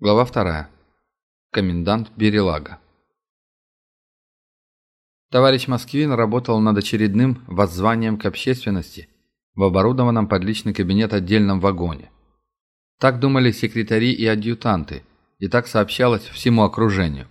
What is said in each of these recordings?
Глава вторая. Комендант Берелага. Товарищ Москвин работал над очередным воззванием к общественности в оборудованном под личный кабинет отдельном вагоне. Так думали секретари и адъютанты, и так сообщалось всему окружению.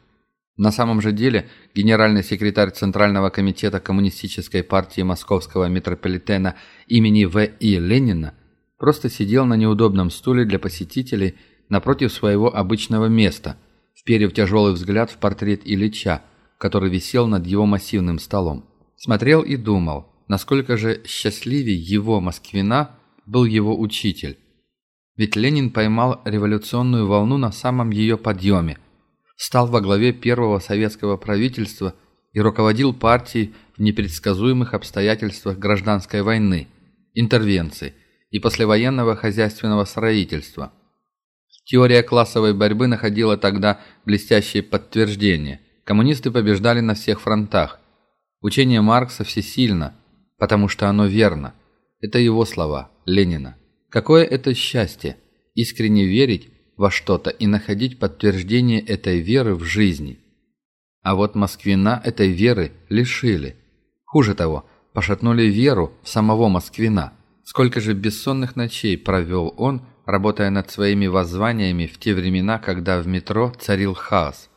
На самом же деле генеральный секретарь Центрального комитета Коммунистической партии Московского метрополитена имени В. И. Ленина просто сидел на неудобном стуле для посетителей – напротив своего обычного места, вперев тяжелый взгляд в портрет Ильича, который висел над его массивным столом. Смотрел и думал, насколько же счастливее его, Москвина, был его учитель. Ведь Ленин поймал революционную волну на самом ее подъеме, стал во главе первого советского правительства и руководил партией в непредсказуемых обстоятельствах гражданской войны, интервенции и послевоенного хозяйственного строительства – Теория классовой борьбы находила тогда блестящее подтверждение. Коммунисты побеждали на всех фронтах. Учение Маркса всесильно, потому что оно верно. Это его слова, Ленина. Какое это счастье – искренне верить во что-то и находить подтверждение этой веры в жизни. А вот Москвина этой веры лишили. Хуже того, пошатнули веру в самого Москвина. Сколько же бессонных ночей провел он – работая над своими воззваниями в те времена, когда в метро царил хаос.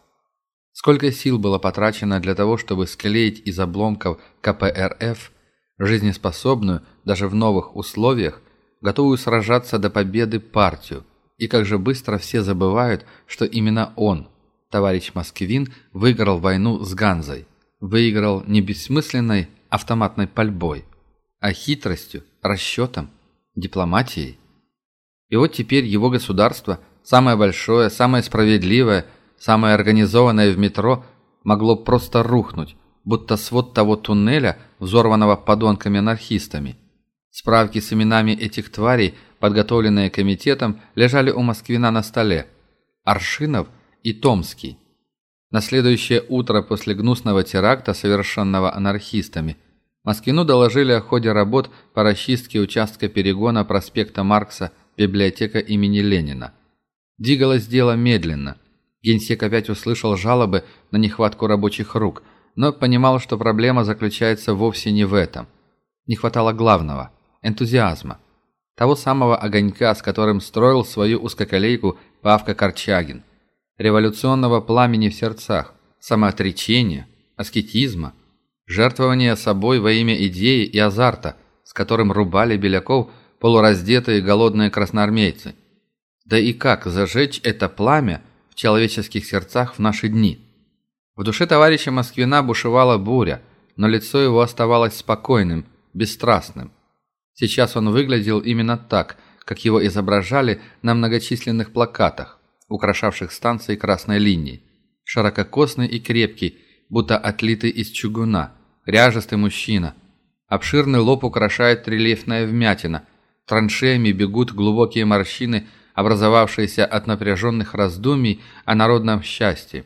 Сколько сил было потрачено для того, чтобы склеить из обломков КПРФ жизнеспособную, даже в новых условиях, готовую сражаться до победы партию. И как же быстро все забывают, что именно он, товарищ Москвин, выиграл войну с Ганзой. Выиграл не бессмысленной автоматной пальбой, а хитростью, расчетом, дипломатией. И вот теперь его государство, самое большое, самое справедливое, самое организованное в метро, могло просто рухнуть, будто свод того туннеля, взорванного подонками-анархистами. Справки с именами этих тварей, подготовленные комитетом, лежали у Москвина на столе. Аршинов и Томский. На следующее утро после гнусного теракта, совершенного анархистами, Москвину доложили о ходе работ по расчистке участка перегона проспекта Маркса библиотека имени Ленина. Двигалось дело медленно. Генсек опять услышал жалобы на нехватку рабочих рук, но понимал, что проблема заключается вовсе не в этом. Не хватало главного – энтузиазма. Того самого огонька, с которым строил свою узкоколейку Павка Корчагин. Революционного пламени в сердцах, самоотречения, аскетизма, жертвования собой во имя идеи и азарта, с которым рубали Беляков – полураздетые голодные красноармейцы. Да и как зажечь это пламя в человеческих сердцах в наши дни? В душе товарища Москвина бушевала буря, но лицо его оставалось спокойным, бесстрастным. Сейчас он выглядел именно так, как его изображали на многочисленных плакатах, украшавших станции красной линии. Ширококосный и крепкий, будто отлитый из чугуна, ряжестый мужчина. Обширный лоб украшает рельефная вмятина, Траншеями бегут глубокие морщины, образовавшиеся от напряженных раздумий о народном счастье.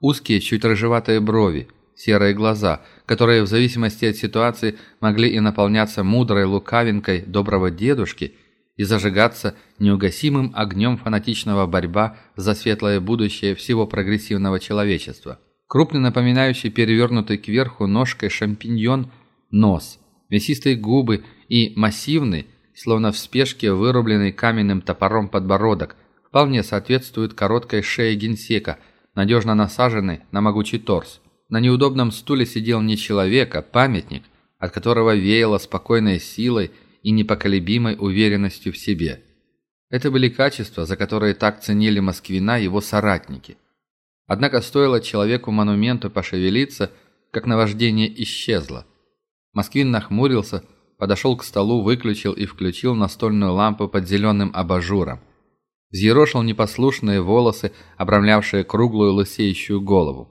Узкие, чуть рыжеватые брови, серые глаза, которые в зависимости от ситуации могли и наполняться мудрой лукавинкой доброго дедушки и зажигаться неугасимым огнем фанатичного борьба за светлое будущее всего прогрессивного человечества. Крупный, напоминающий перевернутый кверху ножкой шампиньон, нос, мясистые губы и массивный, словно в спешке вырубленный каменным топором подбородок, вполне соответствует короткой шее генсека, надежно насаженной на могучий торс. На неудобном стуле сидел не человек, а памятник, от которого веяло спокойной силой и непоколебимой уверенностью в себе. Это были качества, за которые так ценили Москвина его соратники. Однако стоило человеку-монументу пошевелиться, как наваждение исчезло. Москвин нахмурился, подошел к столу, выключил и включил настольную лампу под зеленым абажуром. Взъерошил непослушные волосы, обрамлявшие круглую лысеющую голову.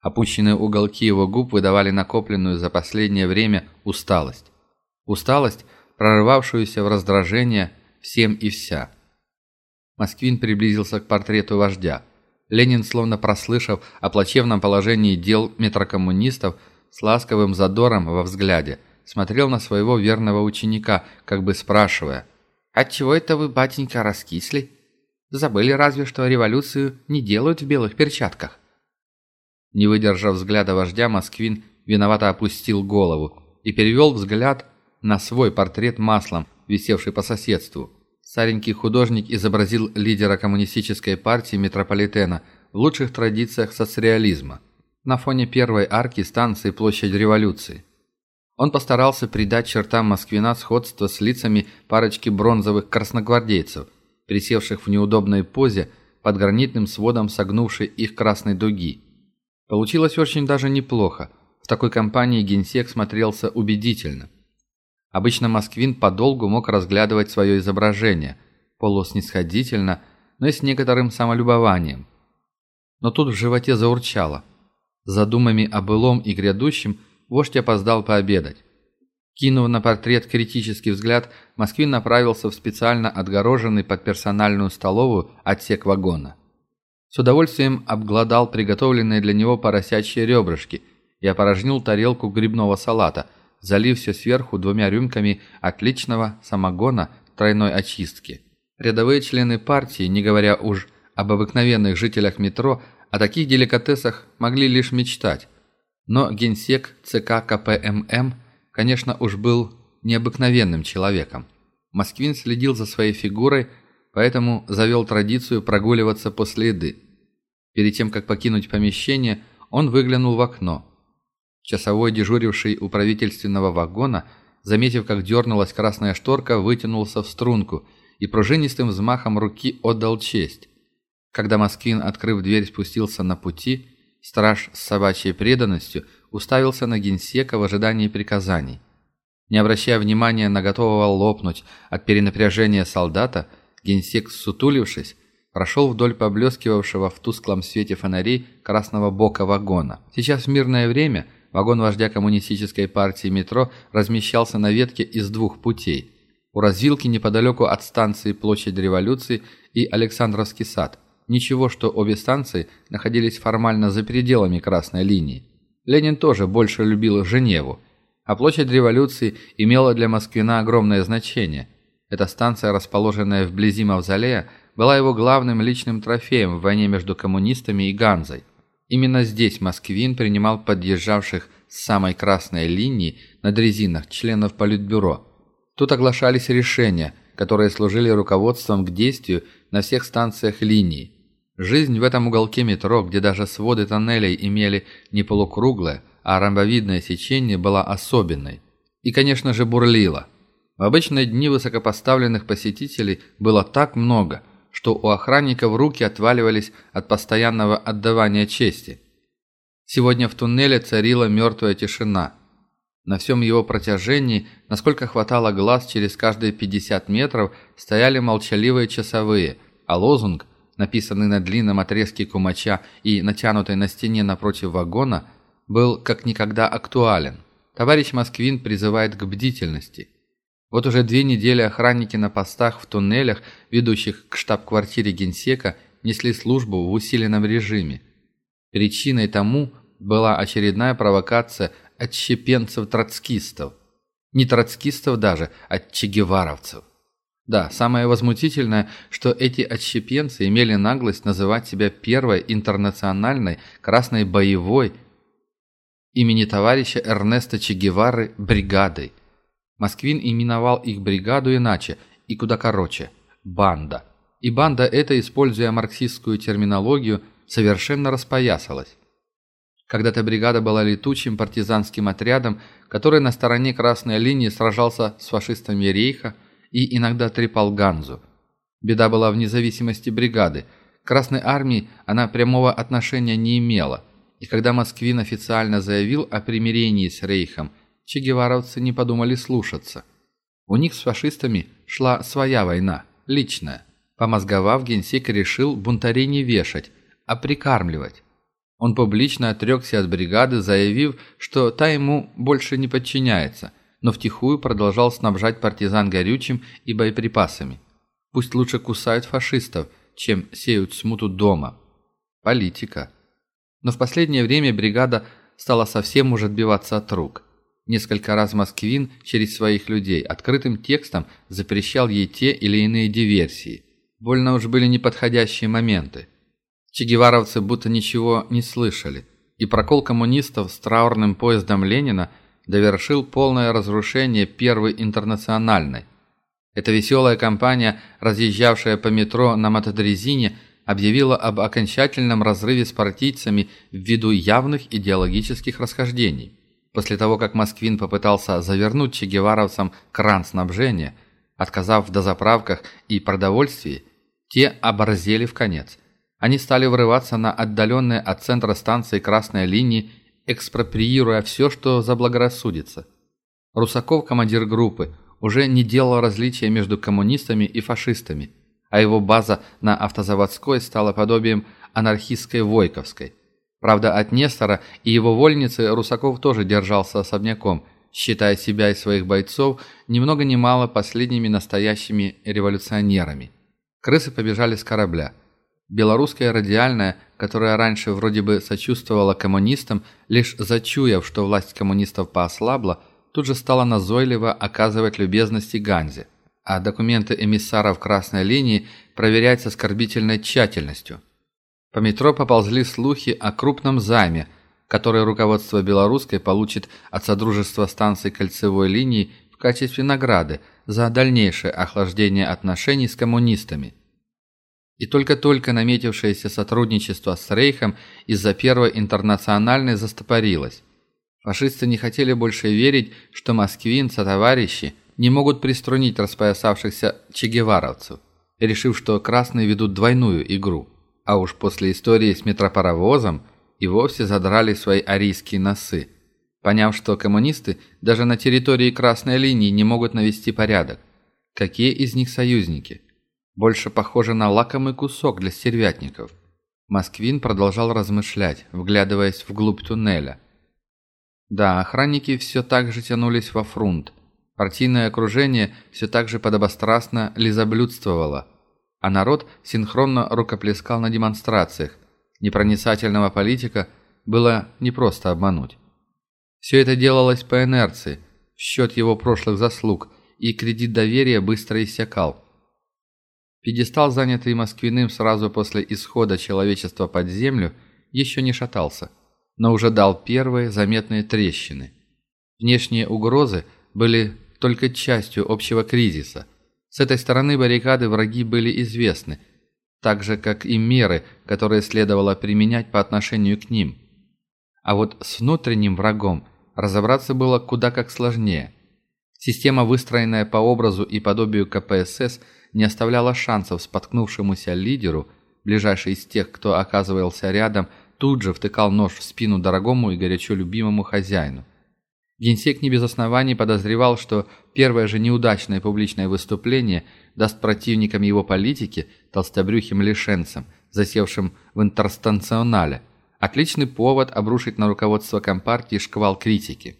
Опущенные уголки его губ выдавали накопленную за последнее время усталость. Усталость, прорывавшуюся в раздражение всем и вся. Москвин приблизился к портрету вождя. Ленин, словно прослышав о плачевном положении дел метрокоммунистов, с ласковым задором во взгляде – смотрел на своего верного ученика, как бы спрашивая, «Отчего это вы, батенька, раскисли?» Забыли разве, что революцию не делают в белых перчатках». Не выдержав взгляда вождя, Москвин виновато опустил голову и перевел взгляд на свой портрет маслом, висевший по соседству. Старенький художник изобразил лидера коммунистической партии метрополитена в лучших традициях соцреализма на фоне первой арки станции Площадь Революции. Он постарался придать чертам Москвина сходство с лицами парочки бронзовых красногвардейцев, присевших в неудобной позе под гранитным сводом согнувшей их красной дуги. Получилось очень даже неплохо. В такой компании генсек смотрелся убедительно. Обычно Москвин подолгу мог разглядывать свое изображение, полуснисходительно, но и с некоторым самолюбованием. Но тут в животе заурчало. За думами о былом и грядущем вождь опоздал пообедать. Кинув на портрет критический взгляд, Москвин направился в специально отгороженный под персональную столовую отсек вагона. С удовольствием обглодал приготовленные для него поросячьи ребрышки и опорожнил тарелку грибного салата – залив все сверху двумя рюмками отличного самогона тройной очистки. Рядовые члены партии, не говоря уж об обыкновенных жителях метро, о таких деликатесах могли лишь мечтать. Но генсек ЦК КПММ, конечно, уж был необыкновенным человеком. Москвин следил за своей фигурой, поэтому завел традицию прогуливаться после еды. Перед тем, как покинуть помещение, он выглянул в окно – Часовой, дежуривший у правительственного вагона, заметив, как дернулась красная шторка, вытянулся в струнку и пружинистым взмахом руки отдал честь. Когда Москвин, открыв дверь, спустился на пути, страж с собачьей преданностью уставился на генсека в ожидании приказаний. Не обращая внимания на готового лопнуть от перенапряжения солдата, генсек, сутулившись, прошел вдоль поблескивавшего в тусклом свете фонарей красного бока вагона. Сейчас в мирное время – Вагон вождя коммунистической партии метро размещался на ветке из двух путей. У развилки неподалеку от станции Площадь Революции и Александровский сад. Ничего, что обе станции находились формально за пределами красной линии. Ленин тоже больше любил Женеву, а Площадь Революции имела для Москвина огромное значение. Эта станция, расположенная вблизи Мавзолея, была его главным личным трофеем в войне между коммунистами и Ганзой. Именно здесь Москвин принимал подъезжавших с самой красной линии на дрезинах членов Политбюро. Тут оглашались решения, которые служили руководством к действию на всех станциях линии. Жизнь в этом уголке метро, где даже своды тоннелей имели не полукруглое, а ромбовидное сечение, была особенной. И, конечно же, бурлила. В обычные дни высокопоставленных посетителей было так много – что у охранников руки отваливались от постоянного отдавания чести. Сегодня в туннеле царила мертвая тишина. На всем его протяжении, насколько хватало глаз через каждые 50 метров, стояли молчаливые часовые, а лозунг, написанный на длинном отрезке кумача и натянутый на стене напротив вагона, был как никогда актуален. Товарищ Москвин призывает к бдительности. Вот уже две недели охранники на постах в туннелях, ведущих к штаб-квартире генсека, несли службу в усиленном режиме. Причиной тому была очередная провокация отщепенцев-троцкистов. Не троцкистов даже, а чегеваровцев. Да, самое возмутительное, что эти отщепенцы имели наглость называть себя первой интернациональной красной боевой имени товарища Эрнеста Че Гевары бригадой – Москвин именовал их бригаду иначе и куда короче – банда. И банда эта, используя марксистскую терминологию, совершенно распоясалась. Когда-то бригада была летучим партизанским отрядом, который на стороне красной линии сражался с фашистами Рейха и иногда трепал Ганзу. Беда была в независимости бригады. К Красной армии она прямого отношения не имела, и когда Москвин официально заявил о примирении с Рейхом – чегеваровцы не подумали слушаться. У них с фашистами шла своя война, личная. Помозговав, генсек решил бунтарей не вешать, а прикармливать. Он публично отрекся от бригады, заявив, что та ему больше не подчиняется, но втихую продолжал снабжать партизан горючим и боеприпасами. Пусть лучше кусают фашистов, чем сеют смуту дома. Политика. Но в последнее время бригада стала совсем уже отбиваться от рук. Несколько раз Москвин через своих людей открытым текстом запрещал ей те или иные диверсии. Больно уж были неподходящие моменты. Чегеваровцы будто ничего не слышали, и прокол коммунистов с траурным поездом Ленина довершил полное разрушение Первой интернациональной. Эта веселая компания, разъезжавшая по метро на мотодрезине, объявила об окончательном разрыве с партийцами ввиду явных идеологических расхождений. После того, как Москвин попытался завернуть чегеваровцам кран снабжения, отказав в дозаправках и продовольствии, те оборзели в конец. Они стали врываться на отдаленные от центра станции красной линии, экспроприируя все, что заблагорассудится. Русаков, командир группы, уже не делал различия между коммунистами и фашистами – а его база на автозаводской стала подобием анархистской Войковской. Правда, от Нестора и его вольницы Русаков тоже держался особняком, считая себя и своих бойцов ни много ни мало последними настоящими революционерами. Крысы побежали с корабля. Белорусская радиальная, которая раньше вроде бы сочувствовала коммунистам, лишь зачуяв, что власть коммунистов поослабла, тут же стала назойливо оказывать любезности Ганзе а документы эмиссаров красной линии проверять с оскорбительной тщательностью. По метро поползли слухи о крупном займе, который руководство белорусской получит от Содружества станций кольцевой линии в качестве награды за дальнейшее охлаждение отношений с коммунистами. И только-только наметившееся сотрудничество с Рейхом из-за Первой интернациональной застопорилось. Фашисты не хотели больше верить, что москвин товарищи не могут приструнить распоясавшихся чегеваровцев, решив, что красные ведут двойную игру. А уж после истории с метропаровозом и вовсе задрали свои арийские носы, поняв, что коммунисты даже на территории красной линии не могут навести порядок. Какие из них союзники? Больше похоже на лакомый кусок для стервятников. Москвин продолжал размышлять, вглядываясь вглубь туннеля. Да, охранники все так же тянулись во фрунт – Партийное окружение все так же подобострастно лизоблюдствовало, а народ синхронно рукоплескал на демонстрациях. Непроницательного политика было непросто обмануть. Все это делалось по инерции, в счет его прошлых заслуг, и кредит доверия быстро иссякал. Пьедестал, занятый Москвиным сразу после исхода человечества под землю, еще не шатался, но уже дал первые заметные трещины. Внешние угрозы были только частью общего кризиса. С этой стороны баррикады враги были известны, так же, как и меры, которые следовало применять по отношению к ним. А вот с внутренним врагом разобраться было куда как сложнее. Система, выстроенная по образу и подобию КПСС, не оставляла шансов споткнувшемуся лидеру, ближайший из тех, кто оказывался рядом, тут же втыкал нож в спину дорогому и горячо любимому хозяину. Генсек не без оснований подозревал, что первое же неудачное публичное выступление даст противникам его политики, толстобрюхим лишенцам, засевшим в интерстанционале, отличный повод обрушить на руководство Компартии шквал критики.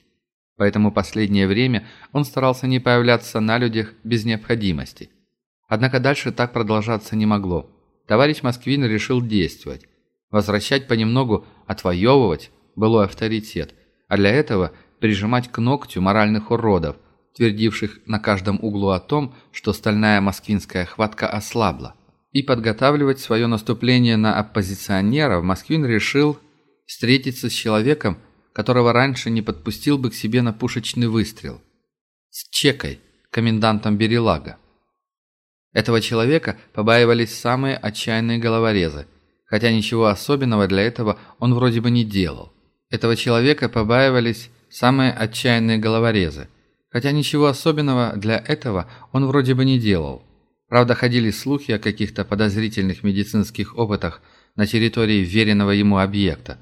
Поэтому последнее время он старался не появляться на людях без необходимости. Однако дальше так продолжаться не могло. Товарищ Москвин решил действовать. Возвращать понемногу, отвоевывать былой авторитет. А для этого – прижимать к ногтю моральных уродов, твердивших на каждом углу о том, что стальная москвинская хватка ослабла. И подготавливать свое наступление на оппозиционеров Москвин решил встретиться с человеком, которого раньше не подпустил бы к себе на пушечный выстрел. С Чекой, комендантом Берелага. Этого человека побаивались самые отчаянные головорезы, хотя ничего особенного для этого он вроде бы не делал. Этого человека побаивались самые отчаянные головорезы. Хотя ничего особенного для этого он вроде бы не делал. Правда, ходили слухи о каких-то подозрительных медицинских опытах на территории веренного ему объекта.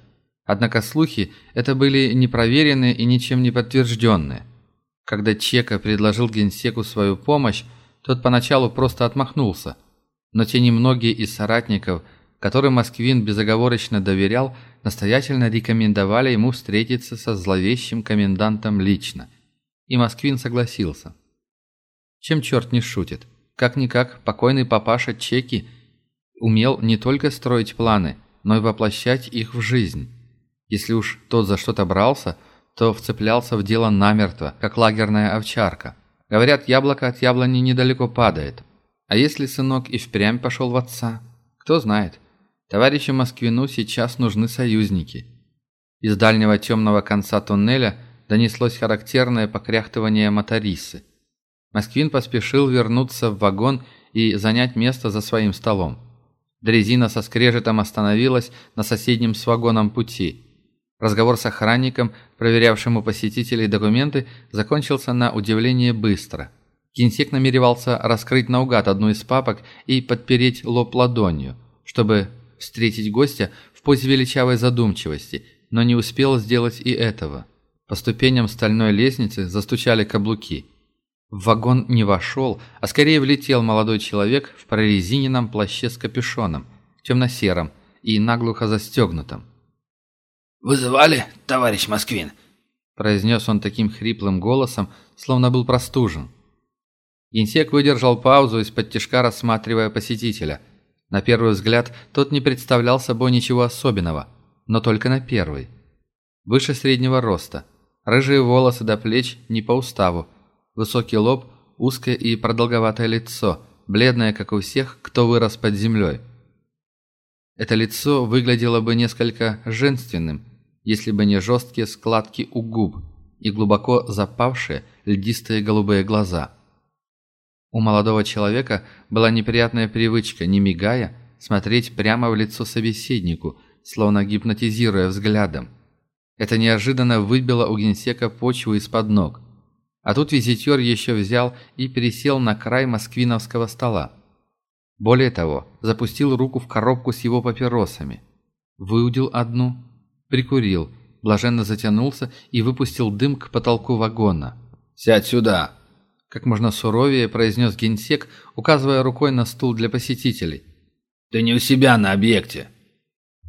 Однако слухи это были непроверенные и ничем не подтвержденные. Когда Чека предложил генсеку свою помощь, тот поначалу просто отмахнулся. Но те немногие из соратников, которым Москвин безоговорочно доверял, настоятельно рекомендовали ему встретиться со зловещим комендантом лично. И Москвин согласился. Чем черт не шутит? Как-никак, покойный папаша Чеки умел не только строить планы, но и воплощать их в жизнь. Если уж тот за что-то брался, то вцеплялся в дело намертво, как лагерная овчарка. Говорят, яблоко от яблони недалеко падает. А если сынок и впрямь пошел в отца? Кто знает. Товарищу Москвину сейчас нужны союзники. Из дальнего темного конца туннеля донеслось характерное покряхтывание моторисы. Москвин поспешил вернуться в вагон и занять место за своим столом. Дрезина со скрежетом остановилась на соседнем с вагоном пути. Разговор с охранником, проверявшим у посетителей документы, закончился на удивление быстро. Кинсек намеревался раскрыть наугад одну из папок и подпереть лоб ладонью, чтобы встретить гостя в позе величавой задумчивости, но не успел сделать и этого. По ступеням стальной лестницы застучали каблуки – в вагон не вошел, а скорее влетел молодой человек в прорезиненном плаще с капюшоном, темно-сером и наглухо застегнутом. «Вызывали, товарищ Москвин?» произнес он таким хриплым голосом, словно был простужен. Инсек выдержал паузу из-под тишка, рассматривая посетителя. На первый взгляд тот не представлял собой ничего особенного, но только на первый. Выше среднего роста, рыжие волосы до плеч не по уставу, Высокий лоб, узкое и продолговатое лицо, бледное, как у всех, кто вырос под землей. Это лицо выглядело бы несколько женственным, если бы не жесткие складки у губ и глубоко запавшие льдистые голубые глаза. У молодого человека была неприятная привычка, не мигая, смотреть прямо в лицо собеседнику, словно гипнотизируя взглядом. Это неожиданно выбило у генсека почву из-под ног – а тут визитер еще взял и пересел на край москвиновского стола. Более того, запустил руку в коробку с его папиросами. Выудил одну, прикурил, блаженно затянулся и выпустил дым к потолку вагона. «Сядь сюда!» Как можно суровее произнес генсек, указывая рукой на стул для посетителей. «Ты не у себя на объекте!»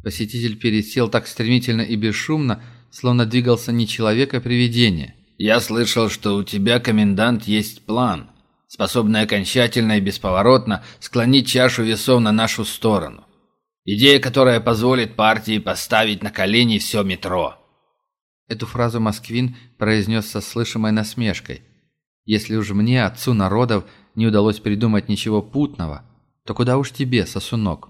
Посетитель пересел так стремительно и бесшумно, словно двигался не человек, а привидение. Я слышал, что у тебя, комендант, есть план, способный окончательно и бесповоротно склонить чашу весов на нашу сторону. Идея, которая позволит партии поставить на колени все метро». Эту фразу Москвин произнес со слышимой насмешкой. «Если уж мне, отцу народов, не удалось придумать ничего путного, то куда уж тебе, сосунок?»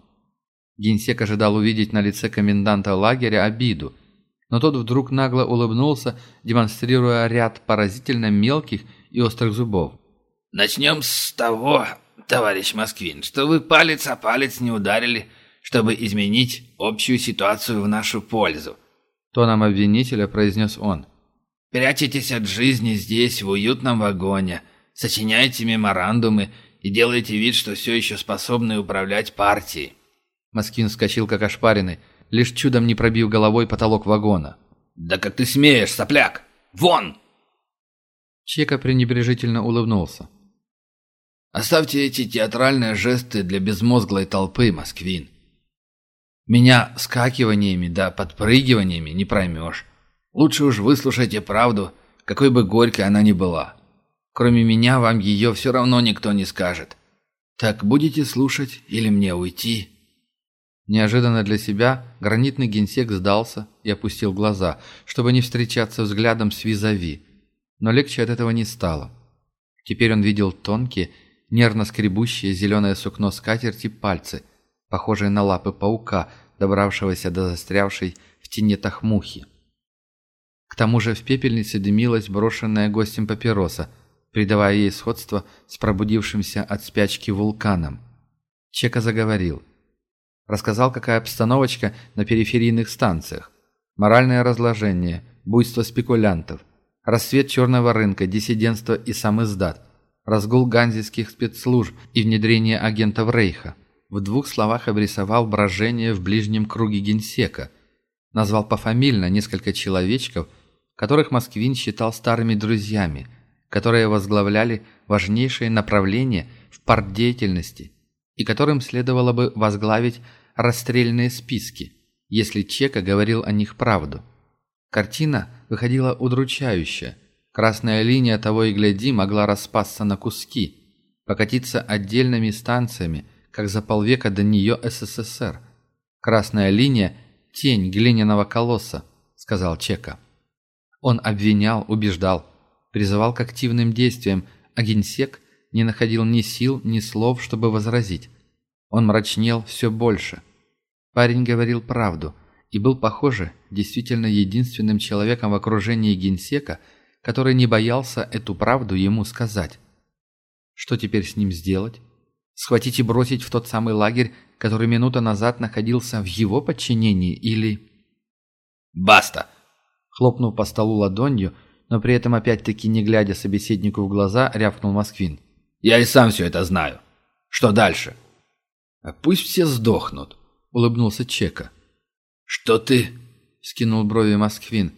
Генсек ожидал увидеть на лице коменданта лагеря обиду – но тот вдруг нагло улыбнулся, демонстрируя ряд поразительно мелких и острых зубов. «Начнем с того, товарищ Москвин, что вы палец о палец не ударили, чтобы изменить общую ситуацию в нашу пользу», тоном обвинителя произнес он. «Прячетесь от жизни здесь, в уютном вагоне, сочиняете меморандумы и делаете вид, что все еще способны управлять партией». Москвин вскочил как ошпаренный лишь чудом не пробив головой потолок вагона. «Да как ты смеешь, сопляк! Вон!» Чека пренебрежительно улыбнулся. «Оставьте эти театральные жесты для безмозглой толпы, Москвин. Меня скакиваниями да подпрыгиваниями не проймешь. Лучше уж выслушайте правду, какой бы горькой она ни была. Кроме меня вам ее все равно никто не скажет. Так будете слушать или мне уйти?» Неожиданно для себя гранитный генсек сдался и опустил глаза, чтобы не встречаться взглядом с визави. Но легче от этого не стало. Теперь он видел тонкие, нервно скребущие зеленое сукно скатерти пальцы, похожие на лапы паука, добравшегося до застрявшей в тенетах мухи. К тому же в пепельнице дымилась брошенная гостем папироса, придавая ей сходство с пробудившимся от спячки вулканом. Чека заговорил – Рассказал, какая обстановочка на периферийных станциях. Моральное разложение, буйство спекулянтов, рассвет черного рынка, диссидентство и сам издат, разгул ганзийских спецслужб и внедрение агентов Рейха. В двух словах обрисовал брожение в ближнем круге генсека. Назвал пофамильно несколько человечков, которых Москвин считал старыми друзьями, которые возглавляли важнейшие направления в партдеятельности и которым следовало бы возглавить расстрельные списки, если Чека говорил о них правду. Картина выходила удручающая. Красная линия того и гляди могла распасться на куски, покатиться отдельными станциями, как за полвека до нее СССР. Красная линия – тень глиняного колосса, сказал Чека. Он обвинял, убеждал, призывал к активным действиям, а генсек не находил ни сил, ни слов, чтобы возразить. Он мрачнел все больше. Парень говорил правду и был, похоже, действительно единственным человеком в окружении генсека, который не боялся эту правду ему сказать. Что теперь с ним сделать? Схватить и бросить в тот самый лагерь, который минута назад находился в его подчинении, или... «Баста!» Хлопнув по столу ладонью, но при этом опять-таки не глядя собеседнику в глаза, рявкнул Москвин. «Я и сам все это знаю. Что дальше?» «А пусть все сдохнут», — улыбнулся Чека. «Что ты?» — скинул брови Москвин.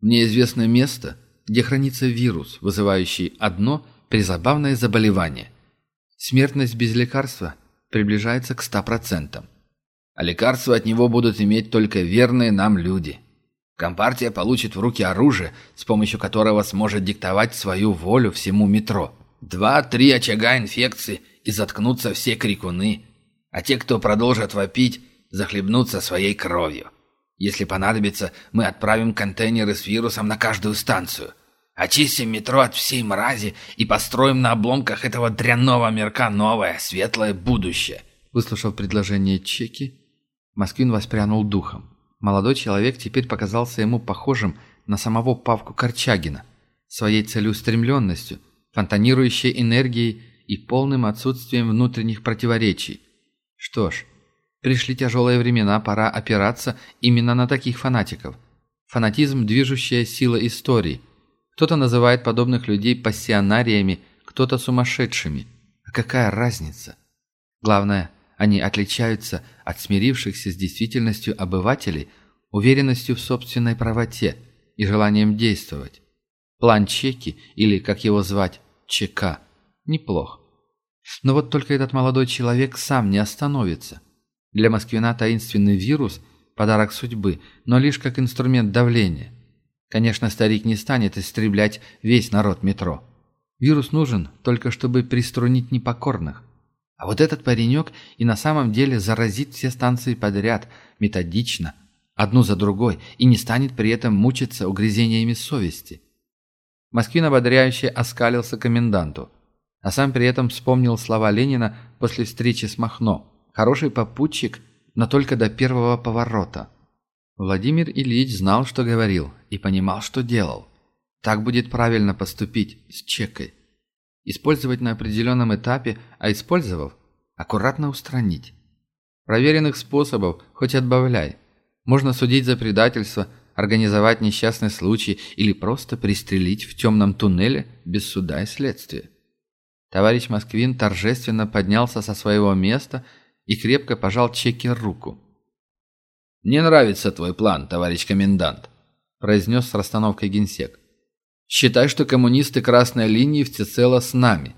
«Мне известно место, где хранится вирус, вызывающий одно призабавное заболевание. Смертность без лекарства приближается к ста процентам. А лекарства от него будут иметь только верные нам люди». Компартия получит в руки оружие, с помощью которого сможет диктовать свою волю всему метро. Два-три очага инфекции и заткнутся все крикуны, а те, кто продолжат вопить, захлебнутся своей кровью. Если понадобится, мы отправим контейнеры с вирусом на каждую станцию. Очистим метро от всей мрази и построим на обломках этого дрянного мирка новое, светлое будущее. Выслушав предложение Чеки, Москвин воспрянул духом. Молодой человек теперь показался ему похожим на самого Павку Корчагина, своей целеустремленностью, фонтанирующей энергией и полным отсутствием внутренних противоречий. Что ж, пришли тяжелые времена, пора опираться именно на таких фанатиков. Фанатизм – движущая сила истории. Кто-то называет подобных людей пассионариями, кто-то сумасшедшими. А какая разница? Главное – они отличаются от смирившихся с действительностью обывателей уверенностью в собственной правоте и желанием действовать. План Чеки, или, как его звать, ЧК, неплох. Но вот только этот молодой человек сам не остановится. Для Москвина таинственный вирус – подарок судьбы, но лишь как инструмент давления. Конечно, старик не станет истреблять весь народ метро. Вирус нужен только чтобы приструнить непокорных. А вот этот паренек и на самом деле заразит все станции подряд, методично, одну за другой, и не станет при этом мучиться угрызениями совести. Москвин ободряюще оскалился коменданту, а сам при этом вспомнил слова Ленина после встречи с Махно. «Хороший попутчик, но только до первого поворота». Владимир Ильич знал, что говорил, и понимал, что делал. Так будет правильно поступить с чекой. Использовать на определенном этапе, а использовав, аккуратно устранить. Проверенных способов хоть отбавляй. Можно судить за предательство, организовать несчастный случай или просто пристрелить в темном туннеле без суда и следствия. Товарищ Москвин торжественно поднялся со своего места и крепко пожал Чекер руку. «Не нравится твой план, товарищ комендант», – произнес с расстановкой генсек. Считай, что коммунисты красной линии всецело с нами.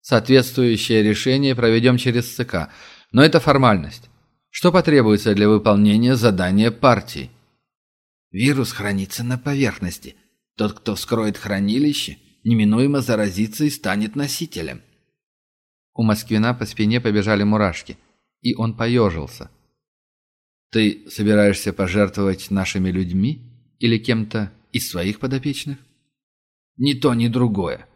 Соответствующее решение проведем через ЦК, но это формальность. Что потребуется для выполнения задания партии? Вирус хранится на поверхности. Тот, кто вскроет хранилище, неминуемо заразится и станет носителем. У Москвина по спине побежали мурашки, и он поежился. «Ты собираешься пожертвовать нашими людьми или кем-то из своих подопечных?» Ни то, ни другое.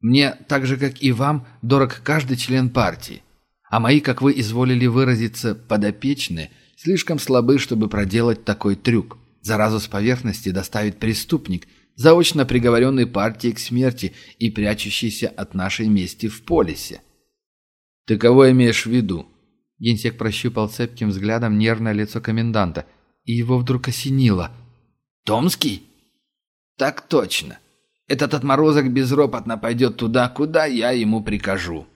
Мне, так же как и вам, дорог каждый член партии. А мои, как вы изволили выразиться, подопечные, слишком слабы, чтобы проделать такой трюк. Заразу с поверхности доставит преступник, заочно приговоренный партией к смерти и прячущийся от нашей мести в полисе. «Ты кого имеешь в виду?» Генсек прощупал цепким взглядом нервное лицо коменданта, и его вдруг осенило. «Томский?» «Так точно. Этот отморозок безропотно пойдет туда, куда я ему прикажу».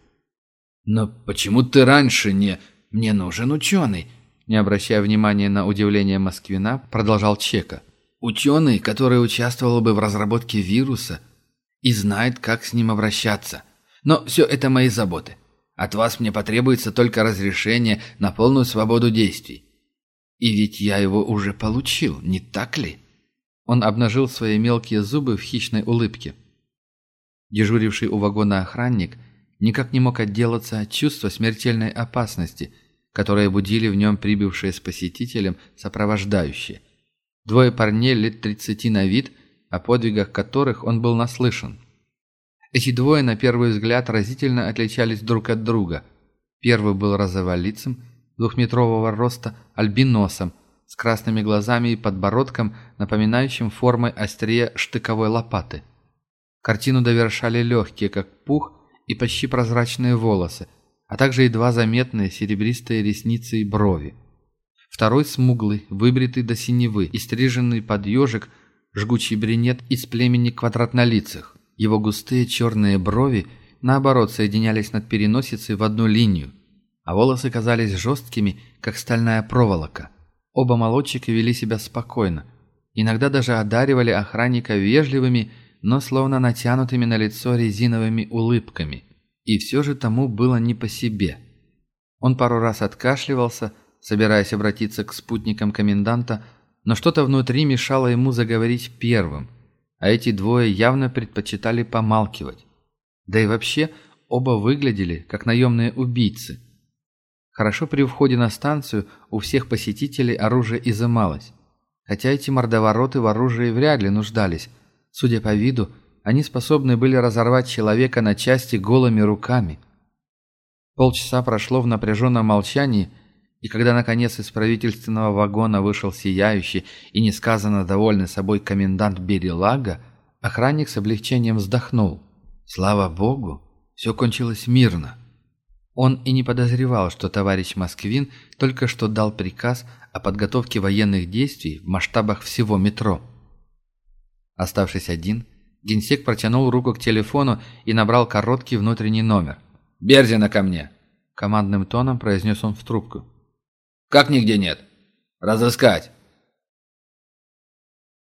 «Но почему ты раньше не...» «Мне нужен ученый», не обращая внимания на удивление Москвина, продолжал Чека. «Ученый, который участвовал бы в разработке вируса и знает, как с ним обращаться. Но все это мои заботы. От вас мне потребуется только разрешение на полную свободу действий. И ведь я его уже получил, не так ли?» Он обнажил свои мелкие зубы в хищной улыбке. Дежуривший у вагона охранник никак не мог отделаться от чувства смертельной опасности, которое будили в нем прибывшие с посетителем сопровождающие. Двое парней лет тридцати на вид, о подвигах которых он был наслышан. Эти двое, на первый взгляд, разительно отличались друг от друга. Первый был розоволицым, двухметрового роста, альбиносом, с красными глазами и подбородком, напоминающим формой острие штыковой лопаты. Картину довершали легкие, как пух, и почти прозрачные волосы, а также едва заметные серебристые ресницы и брови. Второй смуглый, выбритый до синевы и стриженный под ежик, жгучий бринет из племени квадратнолицых. Его густые черные брови, наоборот, соединялись над переносицей в одну линию, а волосы казались жесткими, как стальная проволока. Оба молодчика вели себя спокойно, иногда даже одаривали охранника вежливыми, но словно натянутыми на лицо резиновыми улыбками. И все же тому было не по себе. Он пару раз откашливался, собираясь обратиться к спутникам коменданта, но что-то внутри мешало ему заговорить первым, а эти двое явно предпочитали помалкивать. Да и вообще оба выглядели как наемные убийцы. Хорошо при входе на станцию у всех посетителей оружие изымалось, хотя эти мордовороты в оружии вряд ли нуждались, Судя по виду, они способны были разорвать человека на части голыми руками. Полчаса прошло в напряженном молчании, и когда, наконец, из правительственного вагона вышел сияющий и несказанно довольный собой комендант Берилага, охранник с облегчением вздохнул. Слава богу, все кончилось мирно. Он и не подозревал, что товарищ Москвин только что дал приказ о подготовке военных действий в масштабах всего метро. Оставшись один, генсек протянул руку к телефону и набрал короткий внутренний номер. «Берзина ко мне!» Командным тоном произнес он в трубку. «Как нигде нет?» «Разыскать!»